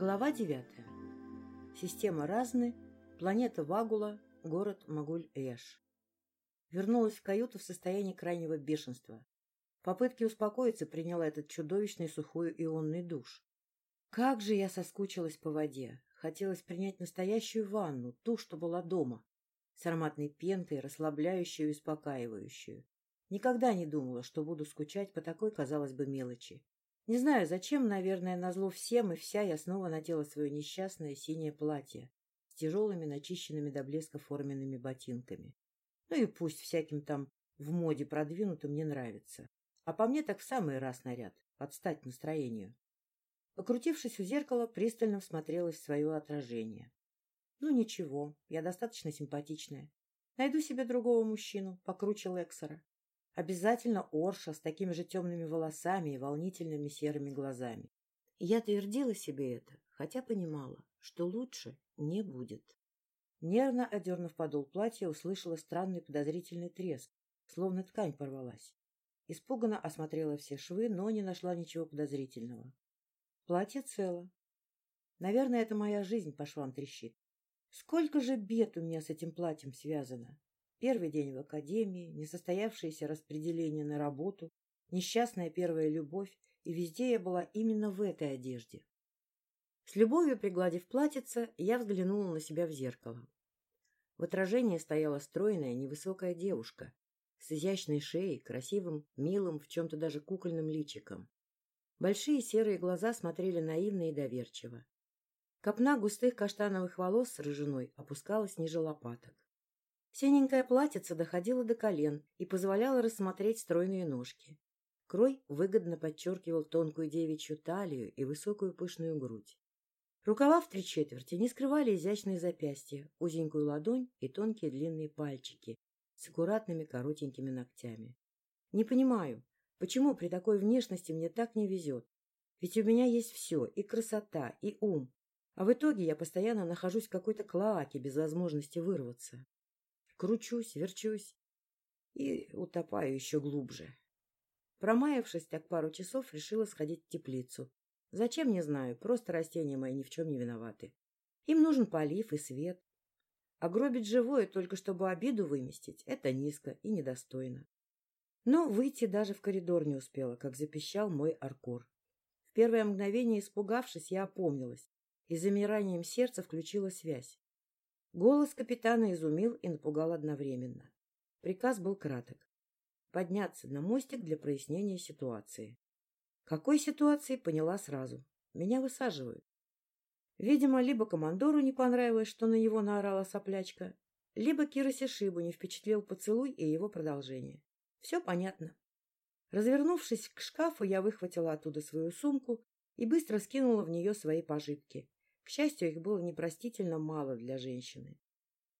Глава 9. Система Разны, планета Вагула, город Магуль-Эш. Вернулась в каюту в состоянии крайнего бешенства. В попытке успокоиться приняла этот чудовищный сухой ионный душ. Как же я соскучилась по воде. Хотелось принять настоящую ванну, ту, что была дома, с ароматной пенкой, расслабляющую и успокаивающую. Никогда не думала, что буду скучать по такой, казалось бы, мелочи. Не знаю, зачем, наверное, назло всем и вся я снова надела свое несчастное синее платье с тяжелыми, начищенными до блеска форменными ботинками. Ну и пусть всяким там в моде продвинутым не нравится. А по мне так в самый раз наряд, подстать настроению. Покрутившись у зеркала, пристально всмотрелась в свое отражение. Ну ничего, я достаточно симпатичная. Найду себе другого мужчину, покруче Лексера. Обязательно Орша с такими же темными волосами и волнительными серыми глазами. Я твердила себе это, хотя понимала, что лучше не будет. Нервно одернув подол платья, услышала странный подозрительный треск, словно ткань порвалась. Испуганно осмотрела все швы, но не нашла ничего подозрительного. Платье цело. Наверное, это моя жизнь по швам трещит. Сколько же бед у меня с этим платьем связано. Первый день в академии, несостоявшееся распределение на работу, несчастная первая любовь, и везде я была именно в этой одежде. С любовью пригладив платьице, я взглянула на себя в зеркало. В отражении стояла стройная, невысокая девушка с изящной шеей, красивым, милым, в чем-то даже кукольным личиком. Большие серые глаза смотрели наивно и доверчиво. Копна густых каштановых волос с рыжиной опускалась ниже лопаток. Синенькое платьице доходило до колен и позволяло рассмотреть стройные ножки. Крой выгодно подчеркивал тонкую девичью талию и высокую пышную грудь. Рукава в три четверти не скрывали изящные запястья, узенькую ладонь и тонкие длинные пальчики с аккуратными коротенькими ногтями. Не понимаю, почему при такой внешности мне так не везет. Ведь у меня есть все, и красота, и ум. А в итоге я постоянно нахожусь в какой-то клоаке без возможности вырваться кручусь, верчусь и утопаю еще глубже. Промаявшись так пару часов, решила сходить в теплицу. Зачем, не знаю, просто растения мои ни в чем не виноваты. Им нужен полив и свет. А гробить живое, только чтобы обиду выместить, это низко и недостойно. Но выйти даже в коридор не успела, как запищал мой аркор. В первое мгновение испугавшись, я опомнилась и замиранием сердца включила связь. Голос капитана изумил и напугал одновременно. Приказ был краток. Подняться на мостик для прояснения ситуации. Какой ситуации, поняла сразу. Меня высаживают. Видимо, либо командору не понравилось, что на него наорала соплячка, либо Кира Сишибу не впечатлил поцелуй и его продолжение. Все понятно. Развернувшись к шкафу, я выхватила оттуда свою сумку и быстро скинула в нее свои пожитки. К счастью, их было непростительно мало для женщины.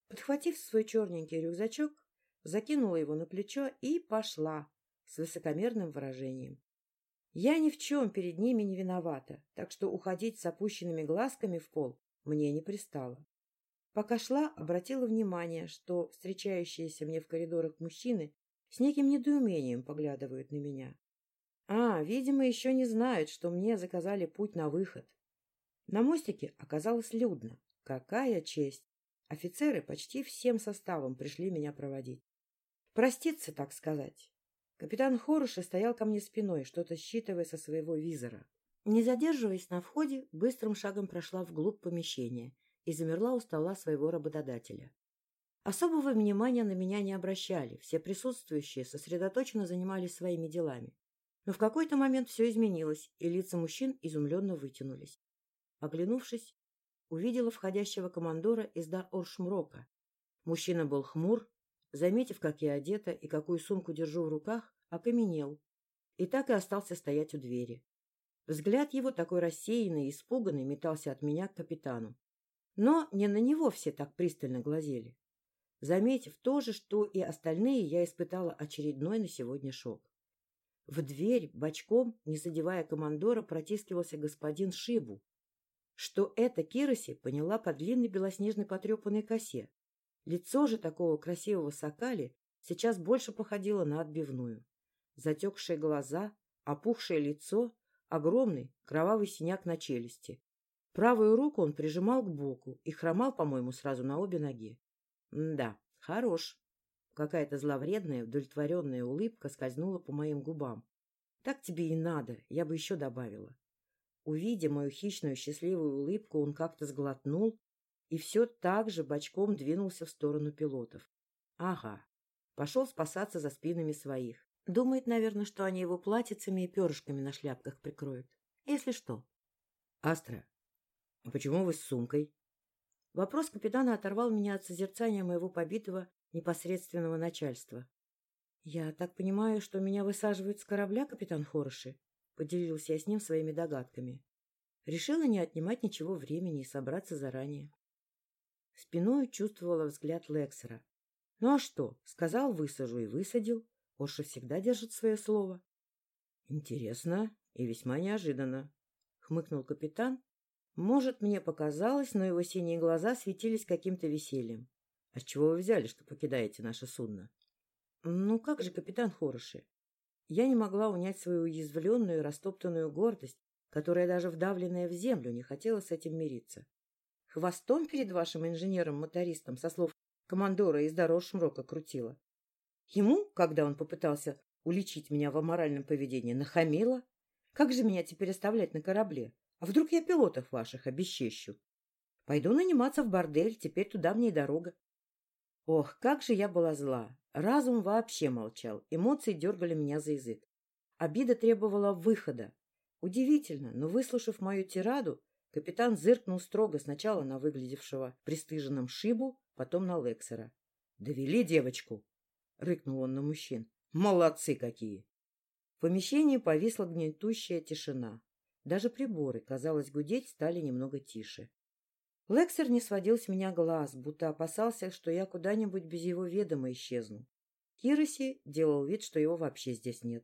Подхватив свой черненький рюкзачок, закинула его на плечо и пошла с высокомерным выражением. Я ни в чем перед ними не виновата, так что уходить с опущенными глазками в пол мне не пристало. Пока шла, обратила внимание, что встречающиеся мне в коридорах мужчины с неким недоумением поглядывают на меня. А, видимо, еще не знают, что мне заказали путь на выход. На мостике оказалось людно. Какая честь! Офицеры почти всем составом пришли меня проводить. Проститься, так сказать. Капитан Хороша стоял ко мне спиной, что-то считывая со своего визора. Не задерживаясь на входе, быстрым шагом прошла вглубь помещения и замерла у стола своего работодателя. Особого внимания на меня не обращали, все присутствующие сосредоточенно занимались своими делами. Но в какой-то момент все изменилось, и лица мужчин изумленно вытянулись. Оглянувшись, увидела входящего командора из Дар-Оршмрока. Мужчина был хмур, заметив, как я одета и какую сумку держу в руках, окаменел и так и остался стоять у двери. Взгляд его, такой рассеянный и испуганный, метался от меня к капитану. Но не на него все так пристально глазели. Заметив то же, что и остальные, я испытала очередной на сегодня шок. В дверь, бочком, не задевая командора, протискивался господин Шибу, что это Кироси поняла по длинной белоснежной потрепанной косе. Лицо же такого красивого сокали сейчас больше походило на отбивную. Затекшие глаза, опухшее лицо, огромный кровавый синяк на челюсти. Правую руку он прижимал к боку и хромал, по-моему, сразу на обе ноги. да, хорош. Какая-то зловредная, удовлетворенная улыбка скользнула по моим губам. Так тебе и надо, я бы еще добавила. Увидя мою хищную счастливую улыбку, он как-то сглотнул и все так же бочком двинулся в сторону пилотов. Ага, пошел спасаться за спинами своих. Думает, наверное, что они его платьицами и перышками на шляпках прикроют. Если что. — Астра, а почему вы с сумкой? Вопрос капитана оторвал меня от созерцания моего побитого непосредственного начальства. — Я так понимаю, что меня высаживают с корабля, капитан Хороши? — поделился я с ним своими догадками. Решила не отнимать ничего времени и собраться заранее. Спиною чувствовала взгляд Лексера. Ну а что? Сказал, высажу и высадил. Орша всегда держит свое слово. — Интересно и весьма неожиданно, — хмыкнул капитан. Может, мне показалось, но его синие глаза светились каким-то весельем. — А с чего вы взяли, что покидаете наше судно? — Ну как же, капитан Хороши? Я не могла унять свою уязвленную и растоптанную гордость, которая даже вдавленная в землю не хотела с этим мириться. Хвостом перед вашим инженером-мотористом, со слов командора из дорог Шмрока, крутила. Ему, когда он попытался уличить меня в аморальном поведении, нахамила. Как же меня теперь оставлять на корабле? А вдруг я пилотов ваших обесчещу? Пойду наниматься в бордель, теперь туда мне и дорога. Ох, как же я была зла! Разум вообще молчал, эмоции дергали меня за язык. Обида требовала выхода. Удивительно, но, выслушав мою тираду, Капитан зыркнул строго сначала на выглядевшего пристыженным Шибу, потом на Лексера. — Довели девочку! — рыкнул он на мужчин. — Молодцы какие! В помещении повисла гнетущая тишина. Даже приборы, казалось, гудеть стали немного тише. Лексер не сводил с меня глаз, будто опасался, что я куда-нибудь без его ведома исчезну. Кироси делал вид, что его вообще здесь нет.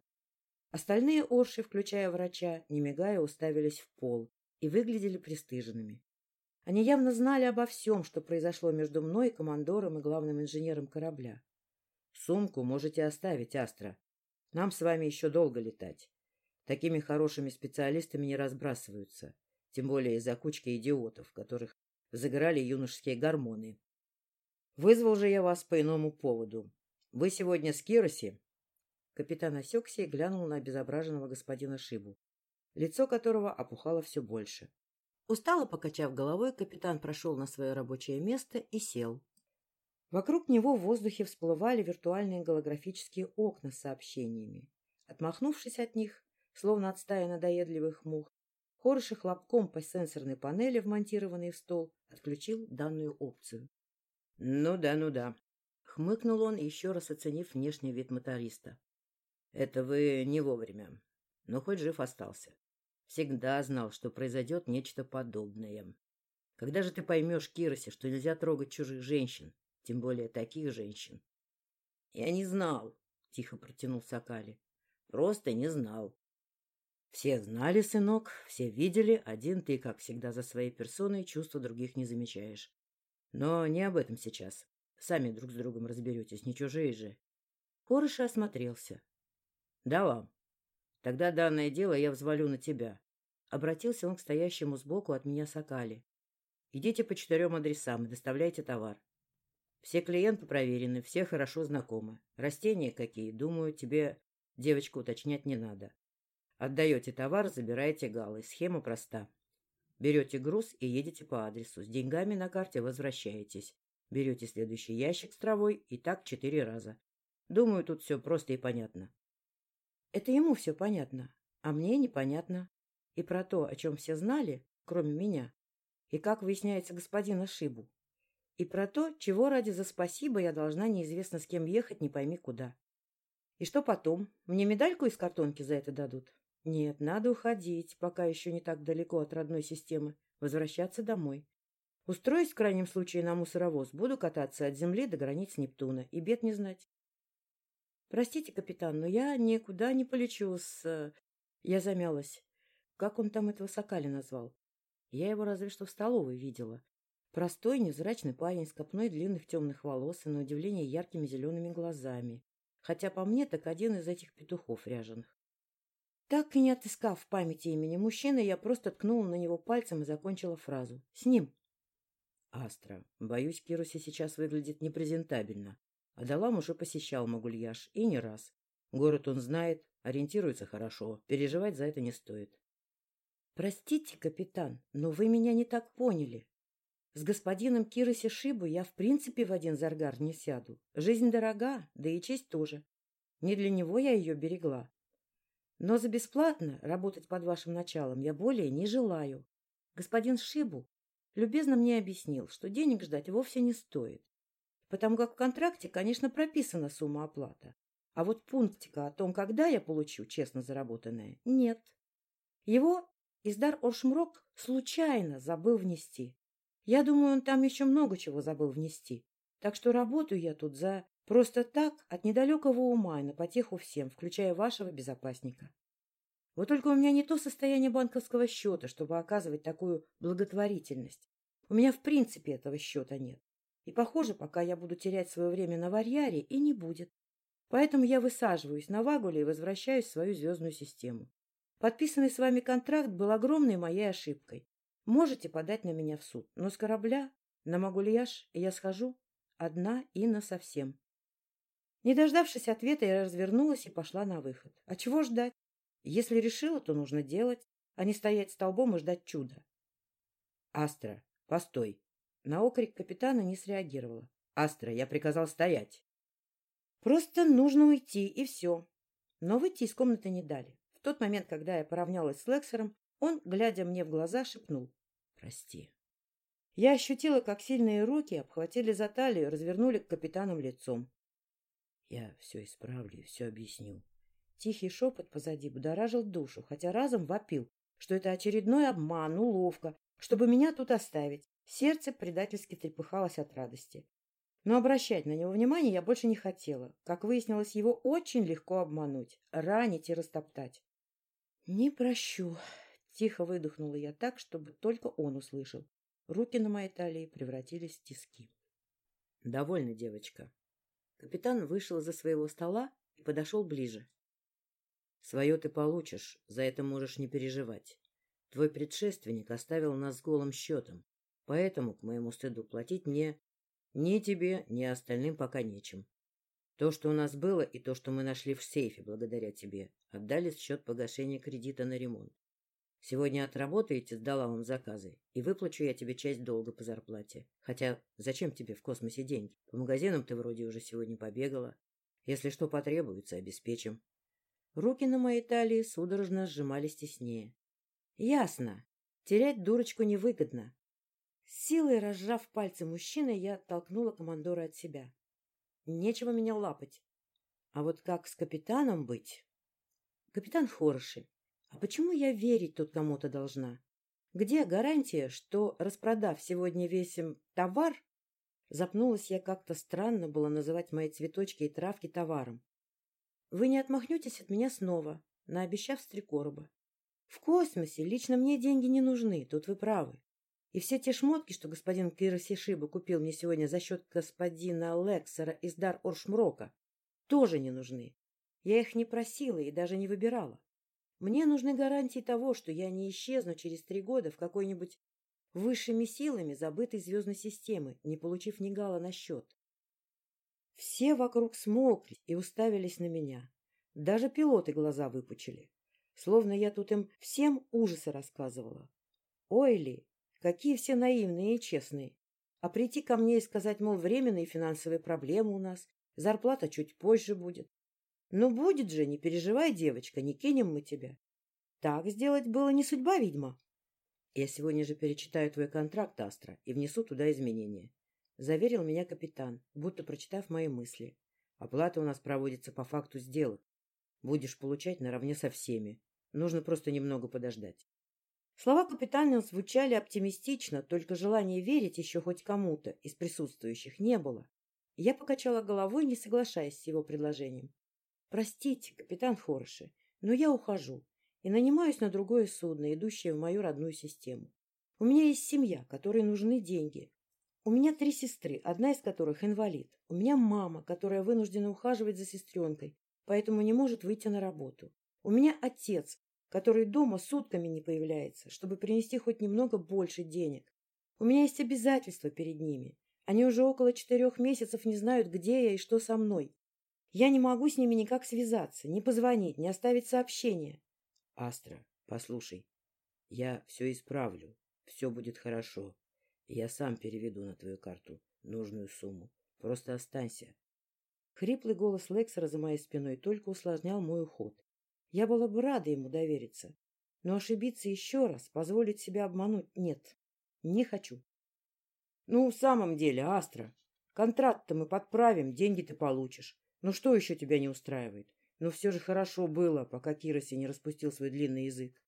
Остальные орши, включая врача, не мигая, уставились в пол, и выглядели пристыженными. Они явно знали обо всем, что произошло между мной, командором и главным инженером корабля. — Сумку можете оставить, Астра. Нам с вами еще долго летать. Такими хорошими специалистами не разбрасываются, тем более из-за кучки идиотов, которых загорали юношеские гормоны. Вызвал же я вас по иному поводу. Вы сегодня с Кироси? Капитан осекся и глянул на обезображенного господина Шибу лицо которого опухало все больше. Устало покачав головой, капитан прошел на свое рабочее место и сел. Вокруг него в воздухе всплывали виртуальные голографические окна с сообщениями. Отмахнувшись от них, словно от стаи надоедливых мух, Хороший хлопком по сенсорной панели, вмонтированной в стол, отключил данную опцию. — Ну да, ну да, — хмыкнул он, еще раз оценив внешний вид моториста. — Это вы не вовремя, но хоть жив остался. Всегда знал, что произойдет нечто подобное. Когда же ты поймешь, Киросе, что нельзя трогать чужих женщин, тем более таких женщин? — Я не знал, — тихо протянул Сакали. — Просто не знал. Все знали, сынок, все видели, один ты, как всегда, за своей персоной чувства других не замечаешь. Но не об этом сейчас. Сами друг с другом разберетесь, не чужие же. Корыша осмотрелся. — Да вам. Тогда данное дело я взвалю на тебя. Обратился он к стоящему сбоку от меня Сакали. Идите по четырем адресам и доставляйте товар. Все клиенты проверены, все хорошо знакомы. Растения какие, думаю, тебе, девочка, уточнять не надо. Отдаете товар, забираете галы. Схема проста. Берете груз и едете по адресу. С деньгами на карте возвращаетесь. Берете следующий ящик с травой и так четыре раза. Думаю, тут все просто и понятно. Это ему все понятно, а мне непонятно. И про то, о чем все знали, кроме меня, и как выясняется господин Шибу. И про то, чего ради за спасибо я должна неизвестно с кем ехать, не пойми куда. И что потом? Мне медальку из картонки за это дадут? Нет, надо уходить, пока еще не так далеко от родной системы, возвращаться домой. Устроюсь в крайнем случае на мусоровоз, буду кататься от земли до границ Нептуна и бед не знать. Простите, капитан, но я никуда не полечу с... Я замялась. Как он там этого Сокали назвал? Я его разве что в столовой видела. Простой, невзрачный парень с копной длинных темных волос и, на удивление, яркими зелеными глазами. Хотя по мне так один из этих петухов ряженых. Так и не отыскав в памяти имени мужчины, я просто ткнула на него пальцем и закончила фразу. «С ним». «Астра, боюсь, Кируси сейчас выглядит непрезентабельно. Адалам уже посещал Магульяш, и не раз. Город он знает, ориентируется хорошо, переживать за это не стоит». «Простите, капитан, но вы меня не так поняли. С господином Кироси Шибу я в принципе в один заргар не сяду. Жизнь дорога, да и честь тоже. Не для него я ее берегла. Но за бесплатно работать под вашим началом я более не желаю. Господин Шибу любезно мне объяснил, что денег ждать вовсе не стоит, потому как в контракте, конечно, прописана сумма оплаты, а вот пунктика о том, когда я получу честно заработанное, нет. Его Издар Оршмрок случайно забыл внести. Я думаю, он там еще много чего забыл внести. Так что работаю я тут за просто так, от недалекого ума и на потеху всем, включая вашего безопасника. Вот только у меня не то состояние банковского счета, чтобы оказывать такую благотворительность. У меня в принципе этого счета нет. И, похоже, пока я буду терять свое время на варьяре, и не будет. Поэтому я высаживаюсь на Вагуле и возвращаюсь в свою звездную систему. Подписанный с вами контракт был огромной моей ошибкой. Можете подать на меня в суд, но с корабля на Магульяш я схожу одна и насовсем. Не дождавшись ответа, я развернулась и пошла на выход. А чего ждать? Если решила, то нужно делать, а не стоять столбом и ждать чуда. «Астра, постой!» На окрик капитана не среагировала. «Астра, я приказал стоять!» «Просто нужно уйти, и все!» Но выйти из комнаты не дали. В тот момент, когда я поравнялась с Лексером, он, глядя мне в глаза, шепнул «Прости». Я ощутила, как сильные руки обхватили за талию, развернули к капитанам лицом. «Я все исправлю и все объясню». Тихий шепот позади будоражил душу, хотя разом вопил, что это очередной обман, уловка, чтобы меня тут оставить. Сердце предательски трепыхалось от радости. Но обращать на него внимание я больше не хотела. Как выяснилось, его очень легко обмануть, ранить и растоптать. — Не прощу, Тихо выдохнула я так, чтобы только он услышал. Руки на моей талии превратились в тиски. — Довольно, девочка. Капитан вышел из-за своего стола и подошел ближе. — Свое ты получишь, за это можешь не переживать. Твой предшественник оставил нас с голым счетом, поэтому, к моему стыду, платить мне ни тебе, ни остальным пока нечем. То, что у нас было, и то, что мы нашли в сейфе благодаря тебе, отдали счет погашения кредита на ремонт. Сегодня отработаете, сдала вам заказы, и выплачу я тебе часть долга по зарплате. Хотя зачем тебе в космосе деньги? По магазинам ты вроде уже сегодня побегала. Если что потребуется, обеспечим. Руки на моей талии судорожно сжимались теснее. Ясно. Терять дурочку невыгодно. С силой разжав пальцы мужчины, я оттолкнула командора от себя. Нечего меня лапать. А вот как с капитаном быть? Капитан Хороший, а почему я верить тут кому-то должна? Где гарантия, что, распродав сегодня весь товар, запнулась я как-то странно было называть мои цветочки и травки товаром. Вы не отмахнетесь от меня снова, наобещав с три короба. В космосе лично мне деньги не нужны, тут вы правы. И все те шмотки, что господин Киросишиба купил мне сегодня за счет господина Лексера из Дар Оршмрока, тоже не нужны. Я их не просила и даже не выбирала. Мне нужны гарантии того, что я не исчезну через три года в какой-нибудь высшими силами забытой звездной системы, не получив ни гала на счет. Все вокруг смолкли и уставились на меня. Даже пилоты глаза выпучили, словно я тут им всем ужасы рассказывала. Ой ли, какие все наивные и честные. А прийти ко мне и сказать, мол, временные финансовые проблемы у нас, зарплата чуть позже будет. Ну, будет же, не переживай, девочка, не кинем мы тебя. Так сделать было не судьба, ведьма. Я сегодня же перечитаю твой контракт, Астра, и внесу туда изменения. Заверил меня капитан, будто прочитав мои мысли. Оплата у нас проводится по факту сделок. Будешь получать наравне со всеми. Нужно просто немного подождать. Слова капитана звучали оптимистично, только желания верить еще хоть кому-то из присутствующих не было. Я покачала головой, не соглашаясь с его предложением. Простите, капитан Хороши, но я ухожу и нанимаюсь на другое судно, идущее в мою родную систему. У меня есть семья, которой нужны деньги. У меня три сестры, одна из которых инвалид. У меня мама, которая вынуждена ухаживать за сестренкой, поэтому не может выйти на работу. У меня отец, который дома сутками не появляется, чтобы принести хоть немного больше денег. У меня есть обязательства перед ними. Они уже около четырех месяцев не знают, где я и что со мной. Я не могу с ними никак связаться, не позвонить, не оставить сообщение. — Астра, послушай, я все исправлю, все будет хорошо. Я сам переведу на твою карту нужную сумму. Просто останься. Хриплый голос Лексера за моей спиной только усложнял мой уход. Я была бы рада ему довериться, но ошибиться еще раз, позволить себя обмануть — нет, не хочу. — Ну, в самом деле, Астра, контракт-то мы подправим, деньги ты получишь. Ну что еще тебя не устраивает? Но ну, все же хорошо было, пока Кироси не распустил свой длинный язык.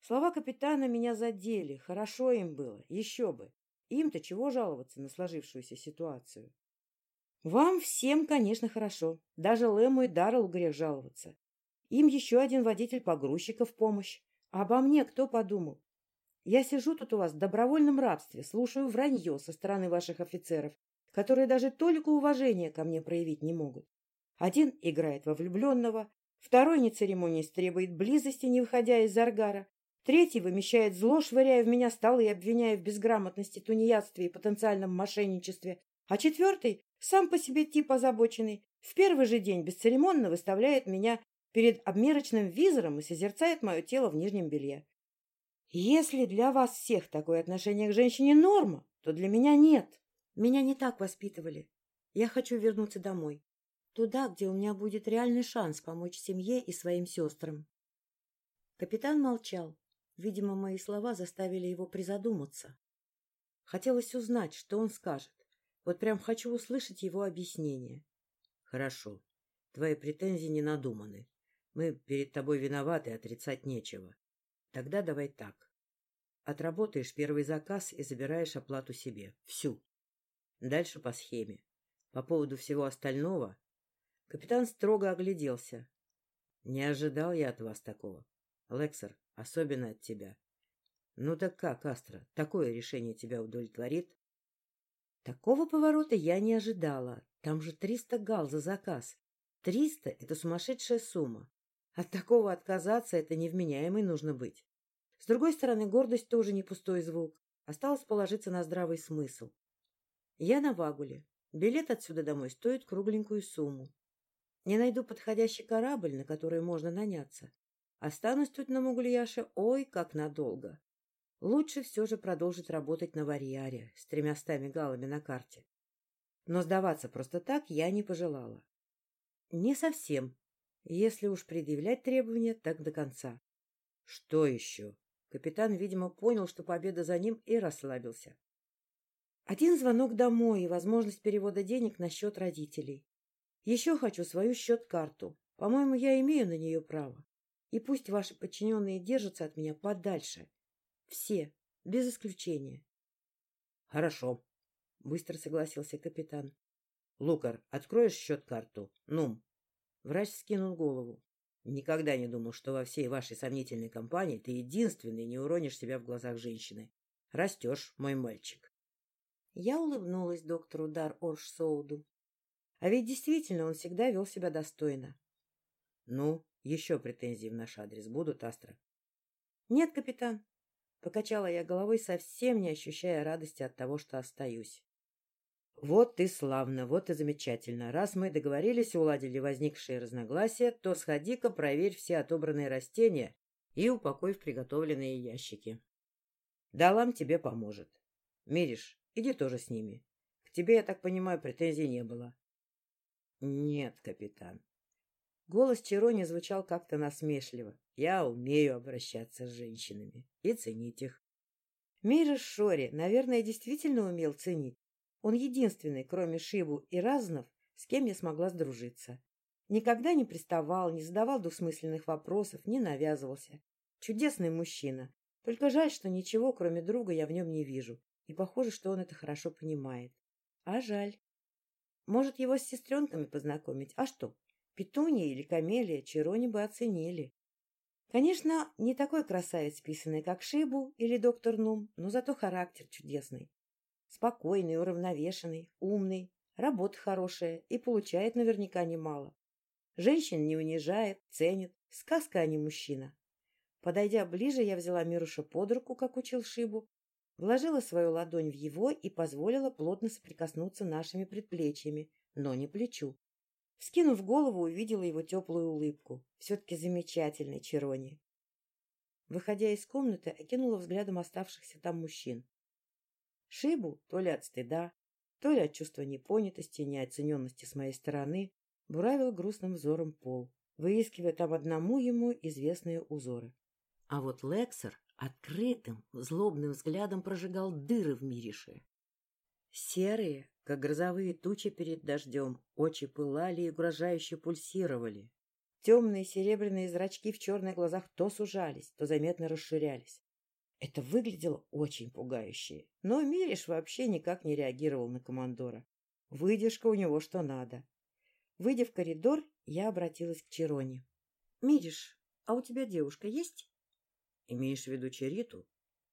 Слова капитана меня задели. Хорошо им было. Еще бы. Им-то чего жаловаться на сложившуюся ситуацию? Вам всем, конечно, хорошо. Даже Лэму и Даррелл грех жаловаться. Им еще один водитель-погрузчика в помощь. А обо мне кто подумал? Я сижу тут у вас в добровольном рабстве, слушаю вранье со стороны ваших офицеров, которые даже только уважения ко мне проявить не могут. Один играет во влюбленного, второй не церемонясь требует близости, не выходя из аргара, Третий вымещает зло, швыряя в меня столы и обвиняя в безграмотности, тунеядстве и потенциальном мошенничестве. А четвертый, сам по себе тип озабоченный, в первый же день бесцеремонно выставляет меня перед обмерочным визором и созерцает мое тело в нижнем белье. Если для вас всех такое отношение к женщине норма, то для меня нет. Меня не так воспитывали. Я хочу вернуться домой. Туда, где у меня будет реальный шанс помочь семье и своим сестрам. Капитан молчал, Видимо, мои слова заставили его призадуматься. Хотелось узнать, что он скажет. Вот прям хочу услышать его объяснение. — Хорошо. Твои претензии не надуманы. Мы перед тобой виноваты, отрицать нечего. Тогда давай так. Отработаешь первый заказ и забираешь оплату себе. Всю. Дальше по схеме. По поводу всего остального... Капитан строго огляделся. Не ожидал я от вас такого. Лексер, особенно от тебя. Ну так как, Астра, такое решение тебя удовлетворит? Такого поворота я не ожидала. Там же триста гал за заказ. Триста — это сумасшедшая сумма. От такого отказаться — это невменяемый нужно быть. С другой стороны, гордость тоже не пустой звук. Осталось положиться на здравый смысл. Я на Вагуле. Билет отсюда домой стоит кругленькую сумму. Не найду подходящий корабль, на который можно наняться. Останусь тут на Мугульяше ой, как надолго. Лучше все же продолжить работать на Варьяре с тремястами галами на карте. Но сдаваться просто так я не пожелала. Не совсем. Если уж предъявлять требования, так до конца. Что еще? Капитан, видимо, понял, что победа за ним, и расслабился. Один звонок домой и возможность перевода денег на счет родителей. Еще хочу свою счет-карту. По-моему, я имею на нее право. И пусть ваши подчиненные держатся от меня подальше. Все, без исключения. — Хорошо, — быстро согласился капитан. — Лукар, откроешь счет-карту? Ну. Врач скинул голову. Никогда не думал, что во всей вашей сомнительной компании ты единственный не уронишь себя в глазах женщины. Растешь, мой мальчик. Я улыбнулась доктору Дар Орш-Соуду. А ведь действительно он всегда вел себя достойно. — Ну, еще претензии в наш адрес будут, Астра? — Нет, капитан. Покачала я головой, совсем не ощущая радости от того, что остаюсь. — Вот и славно, вот и замечательно. Раз мы договорились и уладили возникшие разногласия, то сходи-ка проверь все отобранные растения и упакуй в приготовленные ящики. Далам тебе поможет. Мириш, иди тоже с ними. К тебе, я так понимаю, претензий не было. — Нет, капитан, Голос Чирони звучал как-то насмешливо. Я умею обращаться с женщинами и ценить их. Мира Шори, наверное, действительно умел ценить. Он единственный, кроме Шибу и Разнов, с кем я смогла сдружиться. Никогда не приставал, не задавал двусмысленных вопросов, не навязывался. Чудесный мужчина. Только жаль, что ничего, кроме друга, я в нем не вижу. И похоже, что он это хорошо понимает. А жаль. Может, его с сестренками познакомить? А что? Петуния или Камелия Чирони бы оценили. Конечно, не такой красавец писанный, как Шибу или доктор Нум, но зато характер чудесный. Спокойный, уравновешенный, умный, работа хорошая и получает наверняка немало. Женщин не унижает, ценит, Сказка, а не мужчина. Подойдя ближе, я взяла Мируша под руку, как учил Шибу, вложила свою ладонь в его и позволила плотно соприкоснуться нашими предплечьями, но не плечу. Вскинув голову, увидела его теплую улыбку. Все-таки замечательный Черони. Выходя из комнаты, окинула взглядом оставшихся там мужчин. Шибу, то ли от стыда, то ли от чувства непонятости и неоцененности с моей стороны, буравил грустным взором пол, выискивая там одному ему известные узоры. А вот Лексер открытым, злобным взглядом прожигал дыры в Мирише. Серые, как грозовые тучи перед дождем, очи пылали и угрожающе пульсировали. Темные серебряные зрачки в черных глазах то сужались, то заметно расширялись. Это выглядело очень пугающе, но Мириш вообще никак не реагировал на командора. Выдержка у него что надо. Выйдя в коридор, я обратилась к Чероне. — Мириш, а у тебя девушка есть? — Имеешь в виду Чериту?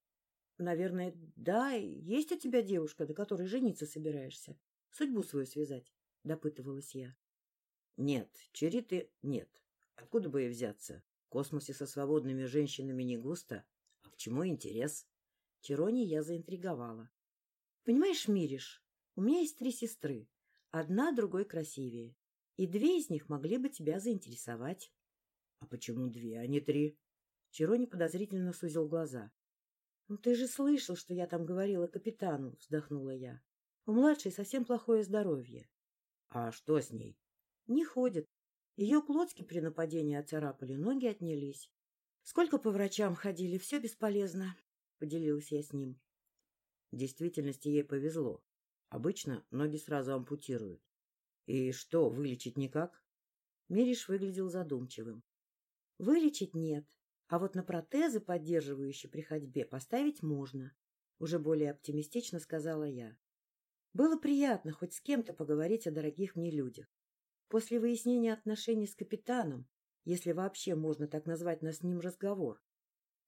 — Наверное, да. Есть у тебя девушка, до которой жениться собираешься? Судьбу свою связать? — допытывалась я. — Нет, Чериты нет. Откуда бы ей взяться? В космосе со свободными женщинами не густо. А к чему интерес? Черони я заинтриговала. — Понимаешь, Мириш, у меня есть три сестры. Одна другой красивее. И две из них могли бы тебя заинтересовать. — А почему две, а не три? Черони подозрительно сузил глаза. — Ну, ты же слышал, что я там говорила капитану, — вздохнула я. У младшей совсем плохое здоровье. — А что с ней? — Не ходит. Ее клочки при нападении оцарапали, ноги отнялись. Сколько по врачам ходили, все бесполезно, — поделилась я с ним. В действительности ей повезло. Обычно ноги сразу ампутируют. И что, вылечить никак? Мириш выглядел задумчивым. Вылечить нет, а вот на протезы, поддерживающие при ходьбе, поставить можно. Уже более оптимистично сказала я. Было приятно хоть с кем-то поговорить о дорогих мне людях. После выяснения отношений с капитаном, если вообще можно так назвать нас с ним разговор,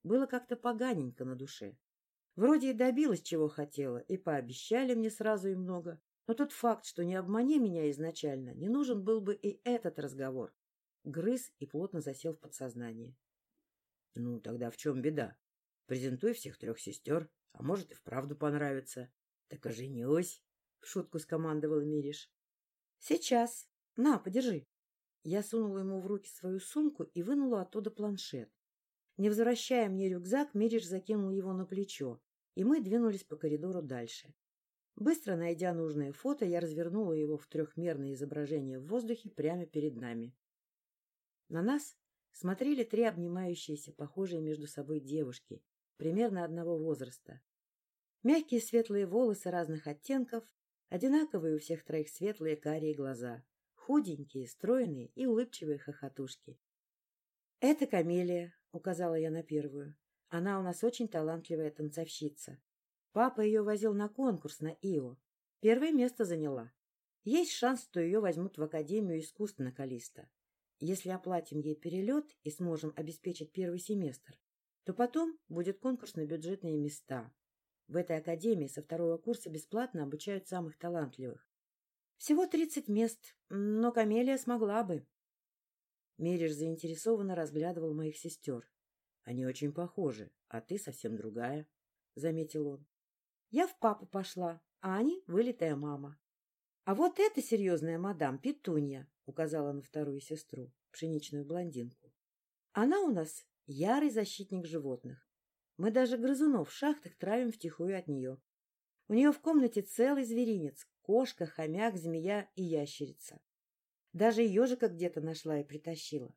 было как-то поганенько на душе. Вроде и добилась, чего хотела, и пообещали мне сразу и много, но тот факт, что не обмани меня изначально, не нужен был бы и этот разговор. Грыз и плотно засел в подсознание. — Ну, тогда в чем беда? Презентуй всех трех сестер, а может и вправду понравится. Так оженюсь, — в шутку скомандовал Мириш. — Сейчас. На, подержи. Я сунула ему в руки свою сумку и вынула оттуда планшет. Не возвращая мне рюкзак, Мириш закинул его на плечо, и мы двинулись по коридору дальше. Быстро найдя нужное фото, я развернула его в трехмерное изображение в воздухе прямо перед нами. На нас смотрели три обнимающиеся, похожие между собой девушки, примерно одного возраста. Мягкие светлые волосы разных оттенков, одинаковые у всех троих светлые карие глаза, худенькие, стройные и улыбчивые хохотушки. — Это Камелия, — указала я на первую. Она у нас очень талантливая танцовщица. Папа ее возил на конкурс на ИО. Первое место заняла. Есть шанс, что ее возьмут в Академию искусств на Калиста. Если оплатим ей перелет и сможем обеспечить первый семестр, то потом будет конкурс на бюджетные места. В этой академии со второго курса бесплатно обучают самых талантливых. Всего 30 мест, но Камелия смогла бы. Мериш заинтересованно разглядывал моих сестер. Они очень похожи, а ты совсем другая, — заметил он. Я в папу пошла, а они — вылитая мама. — А вот эта серьезная мадам Петунья, — указала на вторую сестру, пшеничную блондинку. Она у нас ярый защитник животных. Мы даже грызунов в шахтах травим втихую от нее. У нее в комнате целый зверинец — кошка, хомяк, змея и ящерица. Даже ежика где-то нашла и притащила.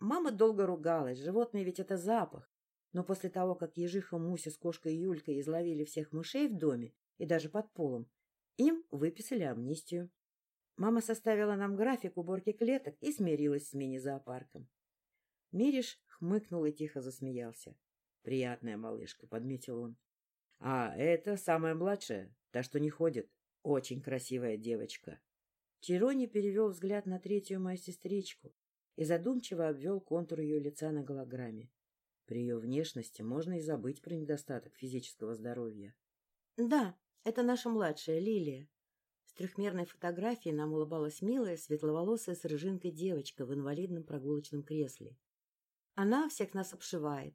Мама долго ругалась, животные ведь это запах. Но после того, как ежиха Муся с кошкой Юлькой изловили всех мышей в доме и даже под полом, им выписали амнистию. Мама составила нам график уборки клеток и смирилась с мини-зоопарком. Мириш хмыкнул и тихо засмеялся. — Приятная малышка, — подметил он. — А это самая младшая, та, что не ходит. Очень красивая девочка. Чирони перевел взгляд на третью мою сестричку и задумчиво обвел контур ее лица на голограмме. При ее внешности можно и забыть про недостаток физического здоровья. — Да, это наша младшая, Лилия. С трехмерной фотографией нам улыбалась милая, светловолосая с рыжинкой девочка в инвалидном прогулочном кресле. Она всех нас обшивает.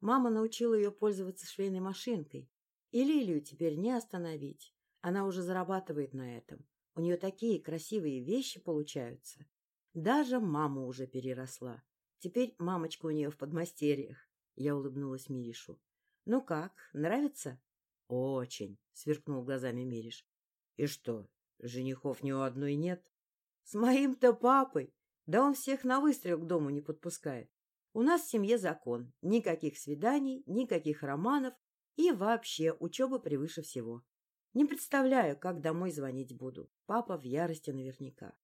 Мама научила ее пользоваться швейной машинкой. И Лилию теперь не остановить. Она уже зарабатывает на этом. У нее такие красивые вещи получаются. Даже маму уже переросла. Теперь мамочка у нее в подмастерьях. Я улыбнулась Миришу. — Ну как, нравится? — Очень, — сверкнул глазами Мириш. — И что, женихов ни у одной нет? — С моим-то папой! Да он всех на выстрел к дому не подпускает. У нас в семье закон. Никаких свиданий, никаких романов и вообще учеба превыше всего. Не представляю, как домой звонить буду. Папа в ярости наверняка.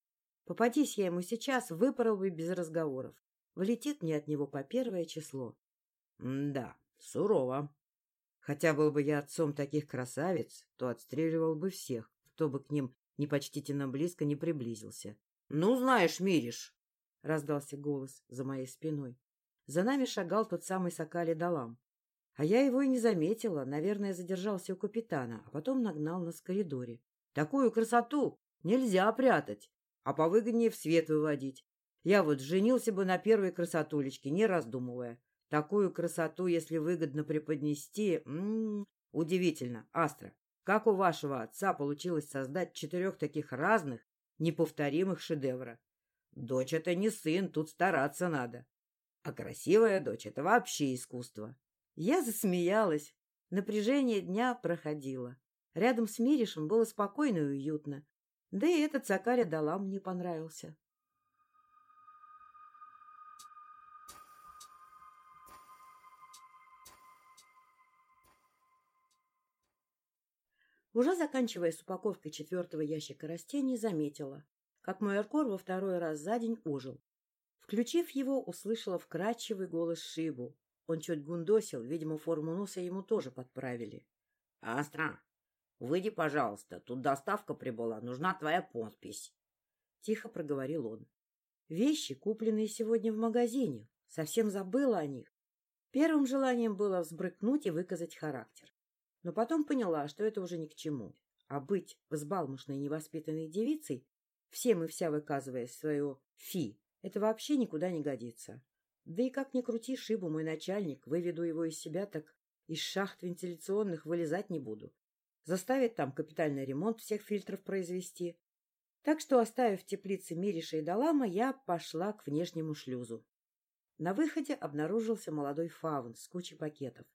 Попадись я ему сейчас, выпорол бы без разговоров. Влетит мне от него по первое число. Да, сурово. Хотя был бы я отцом таких красавиц, то отстреливал бы всех, кто бы к ним непочтительно близко не приблизился. — Ну, знаешь, Мириш! — раздался голос за моей спиной. За нами шагал тот самый Сакали Далам. А я его и не заметила, наверное, задержался у капитана, а потом нагнал нас в коридоре. Такую красоту нельзя прятать, а повыгоднее в свет выводить. Я вот женился бы на первой красотулечке, не раздумывая. Такую красоту, если выгодно преподнести... М -м удивительно, Астра, как у вашего отца получилось создать четырех таких разных, неповторимых шедевра? Дочь — это не сын, тут стараться надо. А красивая дочь — это вообще искусство. Я засмеялась. Напряжение дня проходило. Рядом с Миришем было спокойно и уютно. Да и этот Сакаря Далам мне понравился. Уже заканчивая с упаковкой четвертого ящика растений, заметила, как мой аркор во второй раз за день ожил. Включив его, услышала вкрадчивый голос Шибу, он чуть гундосил, видимо, форму носа ему тоже подправили. — Астра, выйди, пожалуйста, тут доставка прибыла, нужна твоя подпись. Тихо проговорил он. Вещи, купленные сегодня в магазине, совсем забыла о них. Первым желанием было взбрыкнуть и выказать характер. Но потом поняла, что это уже ни к чему. А быть взбалмошной невоспитанной девицей, всем и вся выказывая свое «фи», это вообще никуда не годится. Да и как ни крути шибу мой начальник, выведу его из себя, так из шахт вентиляционных вылезать не буду. Заставит там капитальный ремонт всех фильтров произвести. Так что, оставив в теплице Мириша и Далама, я пошла к внешнему шлюзу. На выходе обнаружился молодой фаун с кучей пакетов.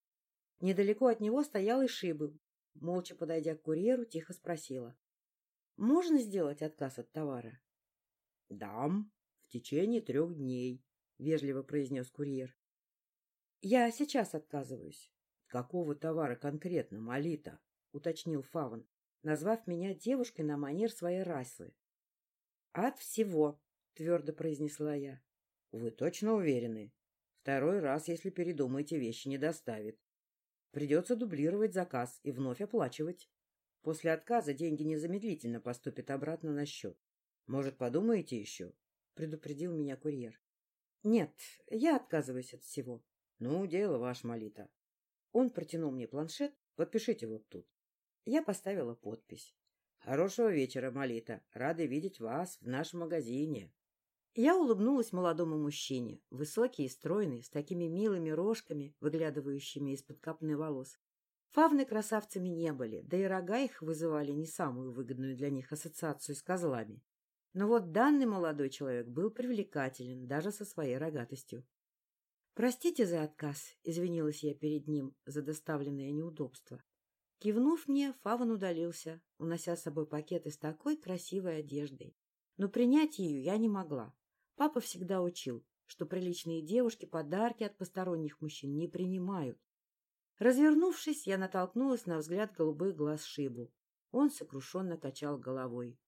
Недалеко от него стоял и Шибы. Молча подойдя к курьеру, тихо спросила. — Можно сделать отказ от товара? — Дам. В течение трех дней, — вежливо произнес курьер. — Я сейчас отказываюсь. — Какого товара конкретно, Малита? — уточнил Фаван, назвав меня девушкой на манер своей расы. — От всего, — твердо произнесла я. — Вы точно уверены? Второй раз, если передумаете, вещи не доставит. Придется дублировать заказ и вновь оплачивать. После отказа деньги незамедлительно поступят обратно на счет. Может, подумаете еще? — предупредил меня курьер. Нет, я отказываюсь от всего. Ну, дело ваш, Молита. Он протянул мне планшет. Подпишите вот тут. Я поставила подпись. Хорошего вечера, Молита. Рады видеть вас в нашем магазине. Я улыбнулась молодому мужчине, высокий и стройный, с такими милыми рожками, выглядывающими из-под копны волос. Фавны красавцами не были, да и рога их вызывали не самую выгодную для них ассоциацию с козлами. Но вот данный молодой человек был привлекателен даже со своей рогатостью. «Простите за отказ», — извинилась я перед ним за доставленное неудобство. Кивнув мне, Фаван удалился, унося с собой пакеты с такой красивой одеждой. Но принять ее я не могла. Папа всегда учил, что приличные девушки подарки от посторонних мужчин не принимают. Развернувшись, я натолкнулась на взгляд голубых глаз Шибу. Он сокрушенно качал головой.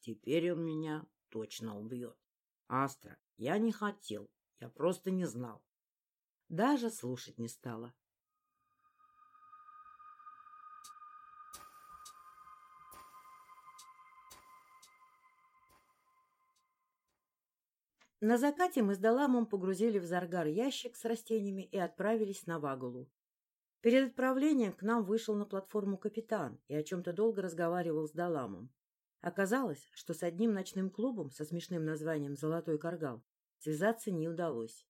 Теперь он меня точно убьет. Астра, я не хотел, я просто не знал. Даже слушать не стала. На закате мы с Даламом погрузили в Заргар ящик с растениями и отправились на Вагулу. Перед отправлением к нам вышел на платформу капитан и о чем-то долго разговаривал с Даламом. Оказалось, что с одним ночным клубом со смешным названием «Золотой каргал» связаться не удалось.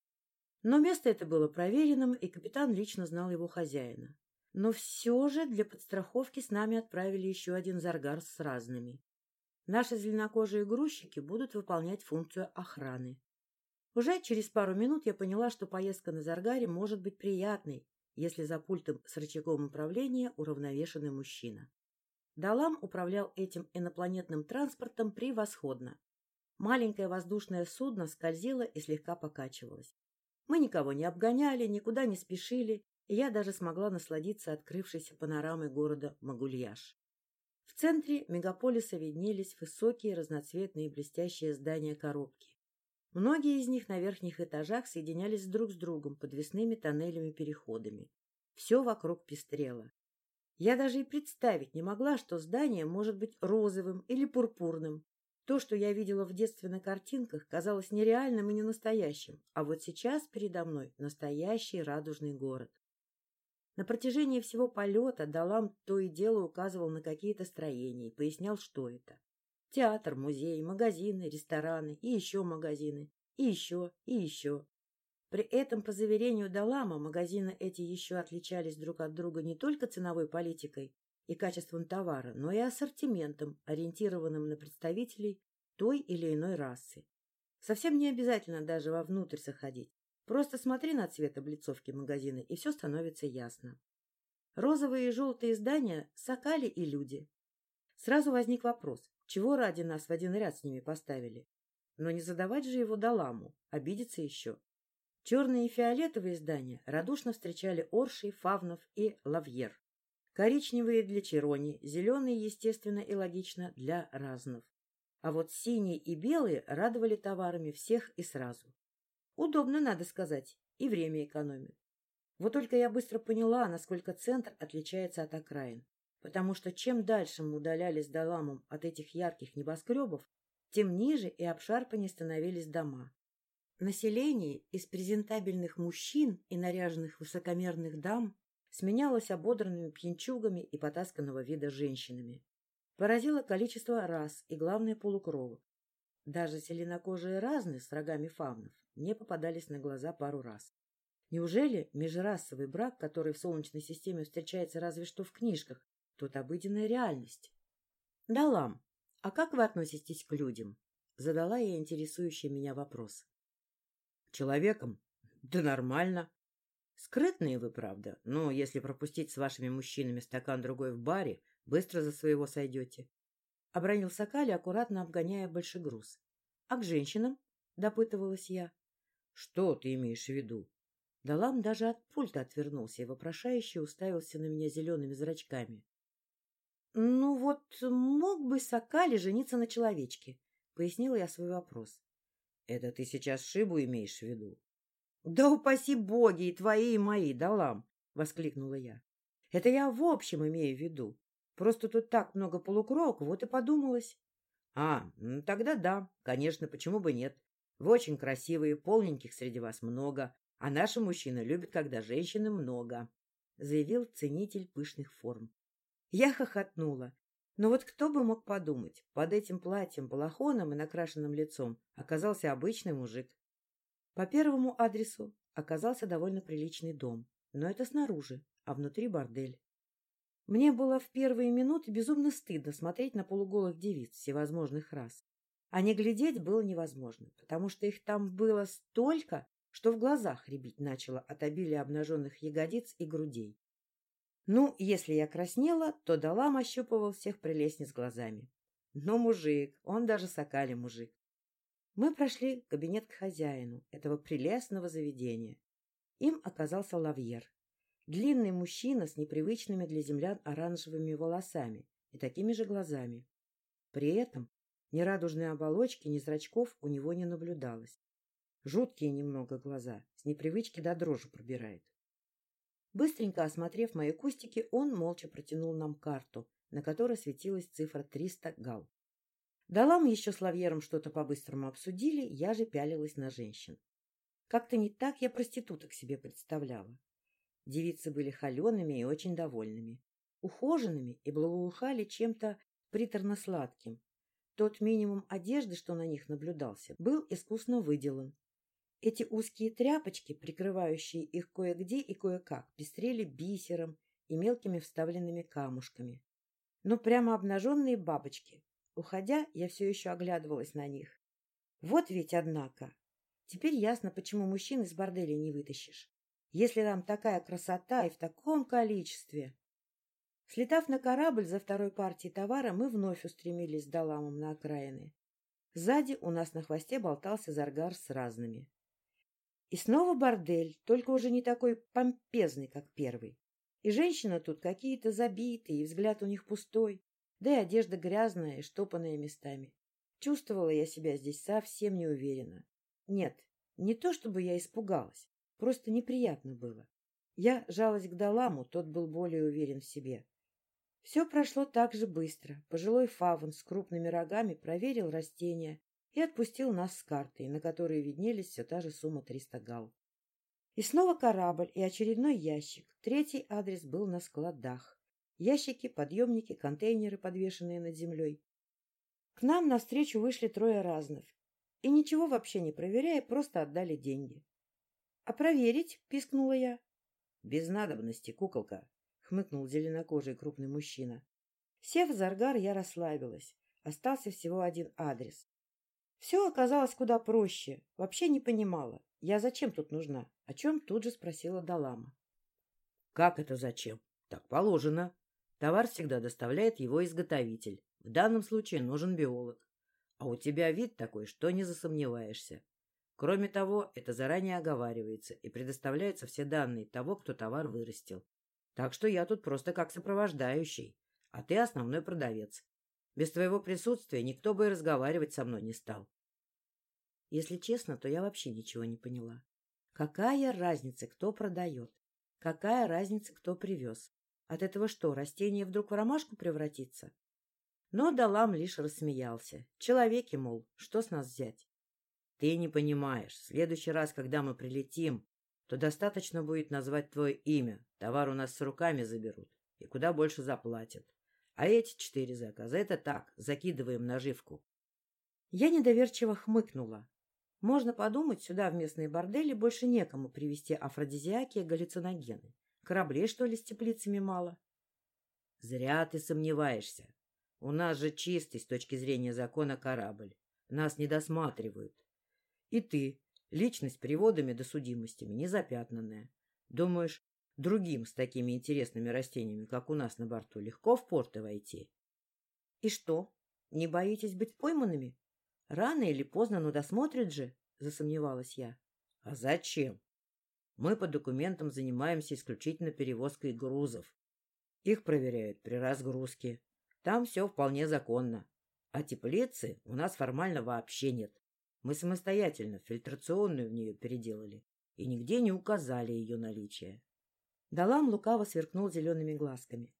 Но место это было проверенным, и капитан лично знал его хозяина. Но все же для подстраховки с нами отправили еще один заргар с разными. Наши зеленокожие грузчики будут выполнять функцию охраны. Уже через пару минут я поняла, что поездка на Заргаре может быть приятной, если за пультом с рычагом управления уравновешенный мужчина. Далам управлял этим инопланетным транспортом превосходно. Маленькое воздушное судно скользило и слегка покачивалось. Мы никого не обгоняли, никуда не спешили, и я даже смогла насладиться открывшейся панорамой города Магульяш. В центре мегаполиса виднелись высокие разноцветные блестящие здания-коробки. Многие из них на верхних этажах соединялись друг с другом подвесными тоннелями-переходами. Все вокруг пестрело. Я даже и представить не могла, что здание может быть розовым или пурпурным. То, что я видела в детстве на картинках, казалось нереальным и ненастоящим, а вот сейчас передо мной настоящий радужный город. На протяжении всего полета Далам то и дело указывал на какие-то строения и пояснял, что это. Театр, музей, магазины, рестораны и еще магазины, и еще, и еще. При этом, по заверению Далама, магазины эти еще отличались друг от друга не только ценовой политикой и качеством товара, но и ассортиментом, ориентированным на представителей той или иной расы. Совсем не обязательно даже вовнутрь заходить. Просто смотри на цвет облицовки магазина, и все становится ясно. Розовые и желтые здания – сокали и люди. Сразу возник вопрос, чего ради нас в один ряд с ними поставили? Но не задавать же его Даламу, обидеться еще. Черные и фиолетовые здания радушно встречали Орши, Фавнов и Лавьер. Коричневые для Черони, зеленые, естественно и логично, для Разнов. А вот синие и белые радовали товарами всех и сразу. Удобно, надо сказать, и время экономит. Вот только я быстро поняла, насколько центр отличается от окраин потому что чем дальше мы удалялись Даламом от этих ярких небоскребов, тем ниже и обшарпаннее становились дома. Население из презентабельных мужчин и наряженных высокомерных дам сменялось ободранными пьянчугами и потасканного вида женщинами. Поразило количество рас и, главное, полукровок. Даже зеленокожие разные с рогами фавнов мне попадались на глаза пару раз. Неужели межрасовый брак, который в Солнечной системе встречается разве что в книжках, Тут обыденная реальность. — Далам, а как вы относитесь к людям? — задала я интересующий меня вопрос. — К человекам? Да нормально. Скрытные вы, правда, но если пропустить с вашими мужчинами стакан другой в баре, быстро за своего сойдете. Обронил Сакали, аккуратно обгоняя большой груз. — А к женщинам? — допытывалась я. — Что ты имеешь в виду? Далам даже от пульта отвернулся и вопрошающе уставился на меня зелеными зрачками. «Ну вот мог бы Сакали жениться на человечке», — пояснила я свой вопрос. «Это ты сейчас Шибу имеешь в виду?» «Да упаси боги и твои, и мои, Далам!» — воскликнула я. «Это я в общем имею в виду. Просто тут так много полукровок, вот и подумалось». «А, ну тогда да, конечно, почему бы нет. Вы очень красивые, полненьких среди вас много, а наши мужчины любят, когда женщины много», — заявил ценитель пышных форм. Я хохотнула. Но вот кто бы мог подумать, под этим платьем, балахоном и накрашенным лицом оказался обычный мужик. По первому адресу оказался довольно приличный дом, но это снаружи, а внутри бордель. Мне было в первые минуты безумно стыдно смотреть на полуголых девиц всевозможных рас. А не глядеть было невозможно, потому что их там было столько, что в глазах рябить начало от обилия обнаженных ягодиц и грудей. Ну, если я краснела, то Далам ощупывал всех прелестниц глазами. Но мужик, он даже сокали мужик. Мы прошли кабинет к хозяину этого прелестного заведения. Им оказался лавьер. Длинный мужчина с непривычными для землян оранжевыми волосами и такими же глазами. При этом ни радужной оболочки, ни зрачков у него не наблюдалось. Жуткие немного глаза, с непривычки до дрожи пробирает. Быстренько осмотрев мои кустики, он молча протянул нам карту, на которой светилась цифра 300 гал. Далам еще с Лавьером что-то по-быстрому обсудили, я же пялилась на женщин. Как-то не так я проституток себе представляла. Девицы были холеными и очень довольными, ухоженными и благоухали чем-то приторно-сладким. Тот минимум одежды, что на них наблюдался, был искусно выделан. Эти узкие тряпочки, прикрывающие их кое-где и кое-как, пестрели бисером и мелкими вставленными камушками. Ну, прямо обнаженные бабочки. Уходя, я все еще оглядывалась на них. Вот ведь, однако. Теперь ясно, почему мужчин из борделя не вытащишь. Если там такая красота и в таком количестве. Слетав на корабль за второй партией товара, мы вновь устремились с Даламом на окраины. Сзади у нас на хвосте болтался заргар с разными. И снова бордель, только уже не такой помпезный, как первый. И женщины тут какие-то забитые, и взгляд у них пустой, да и одежда грязная и штопанная местами. Чувствовала я себя здесь совсем неуверенно. Нет, не то чтобы я испугалась, просто неприятно было. Я жалась к Даламу, тот был более уверен в себе. Все прошло так же быстро. Пожилой фавн с крупными рогами проверил растения и отпустил нас с картой, на которой виднелись все та же сумма 300 гал. И снова корабль и очередной ящик. Третий адрес был на складах. Ящики, подъемники, контейнеры, подвешенные над землей. К нам навстречу вышли трое разных. И ничего вообще не проверяя, просто отдали деньги. — А проверить? — пискнула я. — Без надобности, куколка, хмыкнул зеленокожий крупный мужчина. Сев за аргар, я расслабилась. Остался всего один адрес. Все оказалось куда проще. Вообще не понимала. Я зачем тут нужна? О чем тут же спросила Далама. — Как это зачем? Так положено. Товар всегда доставляет его изготовитель. В данном случае нужен биолог. А у тебя вид такой, что не засомневаешься. Кроме того, это заранее оговаривается и предоставляются все данные того, кто товар вырастил. Так что я тут просто как сопровождающий, а ты основной продавец. Без твоего присутствия никто бы и разговаривать со мной не стал. Если честно, то я вообще ничего не поняла. Какая разница, кто продает? Какая разница, кто привез? От этого что, растение вдруг в ромашку превратится? Но Далам лишь рассмеялся. Человеки, мол, что с нас взять? Ты не понимаешь. В следующий раз, когда мы прилетим, то достаточно будет назвать твое имя. Товар у нас с руками заберут и куда больше заплатят. А эти четыре заказа — это так, закидываем наживку. Я недоверчиво хмыкнула. Можно подумать, сюда в местные бордели больше некому привезти афродизиаки и галлюциногены. Кораблей, что ли, с теплицами мало? Зря ты сомневаешься. У нас же чистый с точки зрения закона корабль. Нас не досматривают. И ты, Личность приводами до судимостями незапятнанная. Думаешь, другим с такими интересными растениями, как у нас на борту, легко в порты войти? — И что, не боитесь быть пойманными? Рано или поздно, но досмотрят же, — засомневалась я. — А зачем? Мы по документам занимаемся исключительно перевозкой грузов. Их проверяют при разгрузке. Там все вполне законно. А теплицы у нас формально вообще нет. Мы самостоятельно фильтрационную в нее переделали и нигде не указали ее наличие. Далам лукаво сверкнул зелеными глазками.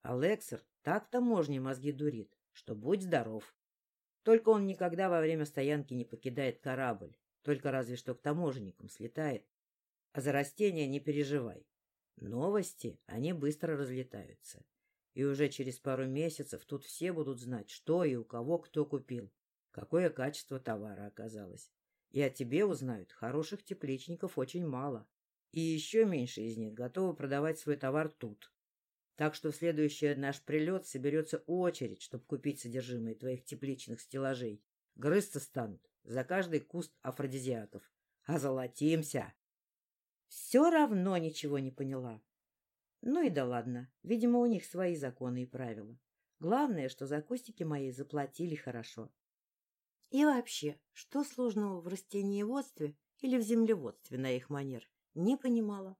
Алексер так таможне мозги дурит, что будь здоров. Только он никогда во время стоянки не покидает корабль, только разве что к таможенникам слетает. А за растения не переживай. Новости, они быстро разлетаются. И уже через пару месяцев тут все будут знать, что и у кого кто купил какое качество товара оказалось. И о тебе узнают, хороших тепличников очень мало. И еще меньше из них готовы продавать свой товар тут. Так что в следующий наш прилет соберется очередь, чтобы купить содержимое твоих тепличных стеллажей. Грызться станут за каждый куст афродизиаков. А золотимся! Все равно ничего не поняла. Ну и да ладно, видимо, у них свои законы и правила. Главное, что за кустики мои заплатили хорошо. И вообще, что сложного в растениеводстве или в землеводстве на их манер, не понимала.